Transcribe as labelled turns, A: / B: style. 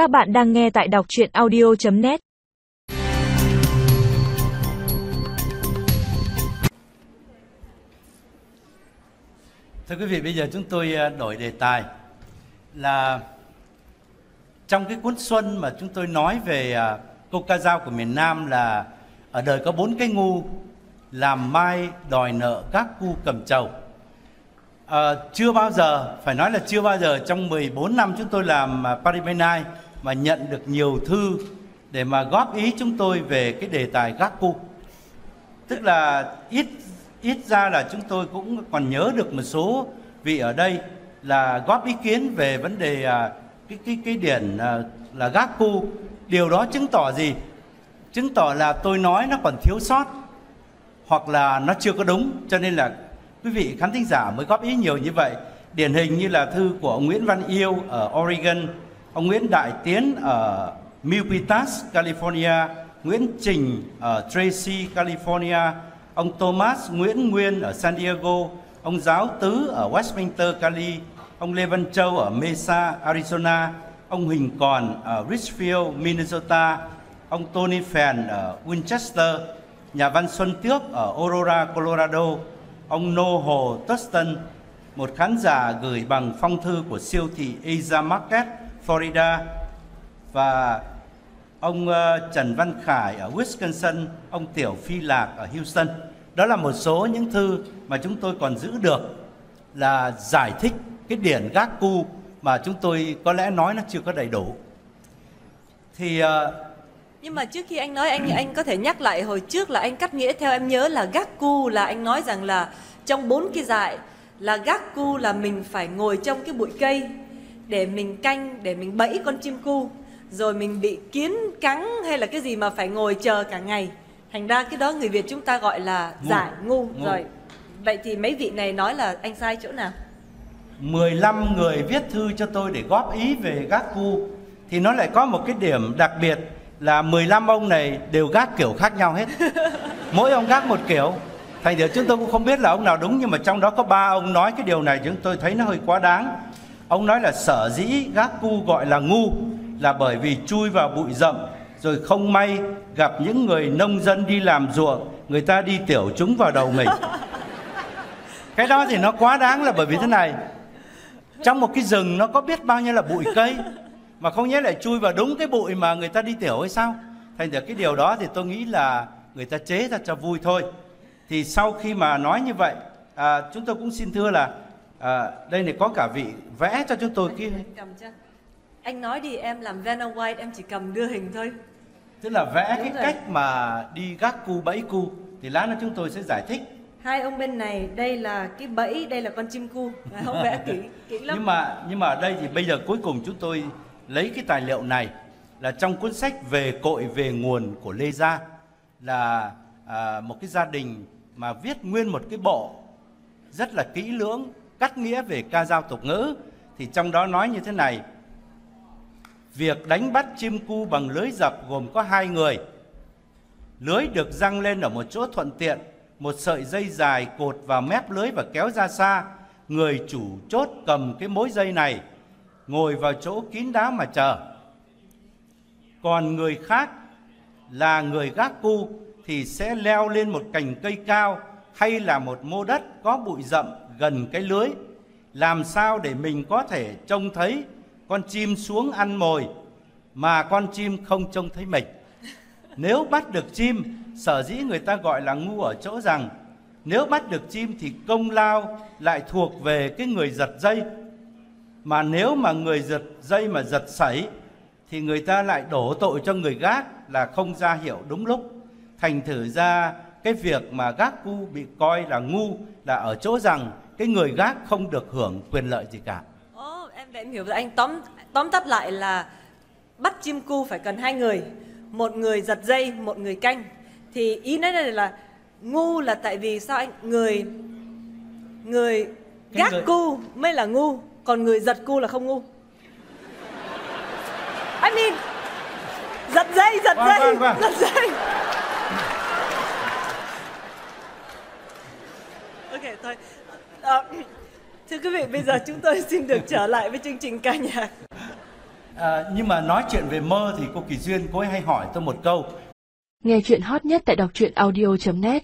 A: Các bạn đang nghe tại đọc chuyện audio.net
B: Thưa quý vị, bây giờ chúng tôi à, đổi đề tài là trong cái cuốn Xuân mà chúng tôi nói về à, câu ca dao của miền Nam là ở đời có bốn cái ngu làm mai đòi nợ các cu cầm trầu. À, chưa bao giờ, phải nói là chưa bao giờ trong 14 năm chúng tôi làm à, Paris by Night mà nhận được nhiều thư để mà góp ý chúng tôi về cái đề tài gác cu. Tức là ít ít ra là chúng tôi cũng còn nhớ được một số vị ở đây là góp ý kiến về vấn đề à, cái cái cái điển à, là gác cu. Điều đó chứng tỏ gì? Chứng tỏ là tôi nói nó còn thiếu sót hoặc là nó chưa có đúng cho nên là quý vị khán thính giả mới góp ý nhiều như vậy. Điển hình như là thư của ông Nguyễn Văn Yêu ở Oregon, ông Nguyễn Đại Tiến ở Milpitas, California, Nguyễn Trình ở Tracy, California, ông Thomas Nguyễn Nguyên ở San Diego, ông Giáo Tứ ở Westminster, Cali, ông Lê Văn Châu ở Mesa, Arizona, ông Huỳnh Còn ở Richfield, Minnesota, ông Tony Phèn ở Winchester, nhà văn Xuân Tước ở Aurora, Colorado, ông Nô Hồ Tustin, một khán giả gửi bằng phong thư của siêu thị Asia Market, Florida, và ông ờ, Trần Văn Khải ở Wisconsin, ông Tiểu Phi Lạc ở Houston. Đó là một số những thư mà chúng tôi còn giữ được là giải thích cái điển gác cu mà chúng tôi có lẽ nói nó chưa có đầy đủ. Thì ờ,
C: Nhưng mà trước khi anh nói anh anh có thể nhắc lại hồi trước là anh cắt nghĩa theo em nhớ là gác cu là anh nói rằng là trong bốn cái dại là gác cu là mình phải ngồi trong cái bụi cây để mình canh để mình bẫy con chim cu rồi mình bị kiến cắn hay là cái gì mà phải ngồi chờ cả ngày thành ra cái đó người Việt chúng ta gọi là
B: Ngu.
C: giải ngu
B: Ngu.
C: rồi vậy thì mấy vị này nói là anh sai chỗ nào
B: 15 người viết thư cho tôi để góp ý về gác cu thì nó lại có một cái điểm đặc biệt là 15 ông này đều gác kiểu khác nhau hết. Mỗi ông gác một kiểu. Thành thử chúng tôi cũng không biết là ông nào đúng nhưng mà trong đó có ba ông nói cái điều này chúng tôi thấy nó hơi quá đáng. Ông nói là sở dĩ gác cu gọi là ngu là bởi vì chui vào bụi rậm rồi không may gặp những người nông dân đi làm ruộng người ta đi tiểu chúng vào đầu mình. Cái đó thì nó quá đáng là bởi vì thế này trong một cái rừng nó có biết bao nhiêu là bụi cây mà không nhẽ lại chui vào đúng cái bụi mà người ta đi tiểu hay sao thành ra cái điều đó thì tôi nghĩ là người ta chế ra cho vui thôi thì sau khi mà nói như vậy à, chúng tôi cũng xin thưa là à, đây này có cả vị vẽ cho chúng tôi cái
C: cầm cho. Anh nói đi em làm Vanna White em chỉ cầm đưa hình thôi.
B: Tức là vẽ
C: Đúng
B: cái
C: rồi.
B: cách mà đi gác cu bẫy cu. Thì lát nữa chúng tôi sẽ giải thích.
C: Hai ông bên này đây là cái bẫy đây là con chim cu. Không vẽ kỹ kỹ lắm.
B: Nhưng mà nhưng mà ở đây thì bây giờ cuối cùng chúng tôi lấy cái tài liệu này là trong cuốn sách về cội về nguồn của Lê Gia. Là à, một cái gia đình mà viết nguyên một cái bộ rất là kỹ lưỡng cắt nghĩa về ca dao tục ngữ, thì trong đó nói như thế này. Việc đánh bắt chim cu bằng lưới dập gồm có hai người. Lưới được răng lên ở một chỗ thuận tiện, một sợi dây dài cột vào mép lưới và kéo ra xa. Người chủ chốt cầm cái mối dây này, ngồi vào chỗ kín đáo mà chờ. Còn người khác là người gác cu thì sẽ leo lên một cành cây cao hay là một mô đất có bụi rậm gần cái lưới. Làm sao để mình có thể trông thấy con chim xuống ăn mồi mà con chim không trông thấy mình? Nếu bắt được chim, sở dĩ người ta gọi là ngu ở chỗ rằng, nếu bắt được chim thì công lao lại thuộc về cái người giật dây. Mà nếu mà người giật dây mà giật sảy thì người ta lại đổ tội cho người gác là không ra hiệu đúng lúc. Thành thử ra, cái việc mà gác cu bị coi là ngu là ở chỗ rằng cái người gác không được hưởng quyền lợi gì cả.
C: Ồ, em đã em hiểu rồi. Anh tóm tóm tắt lại là bắt chim cu phải cần hai người. Một người giật dây một người canh. Thì ý nói đây là ngu là tại vì sao anh? Người người
B: Cái
C: gác
B: người-
C: cu mới là ngu còn người giật cu là không ngu. I mean giật dây giật
B: Khoan,
C: dây
B: khoan, khoan.
C: giật dây. Ok thôi Ờ, thưa quý vị bây giờ chúng tôi xin được trở lại với chương trình ca nhạc.
B: À, nhưng mà nói chuyện về mơ thì cô Kỳ Duyên cô ấy hay hỏi tôi một câu.
D: Nghe chuyện hot nhất tại đọc truyện audio.net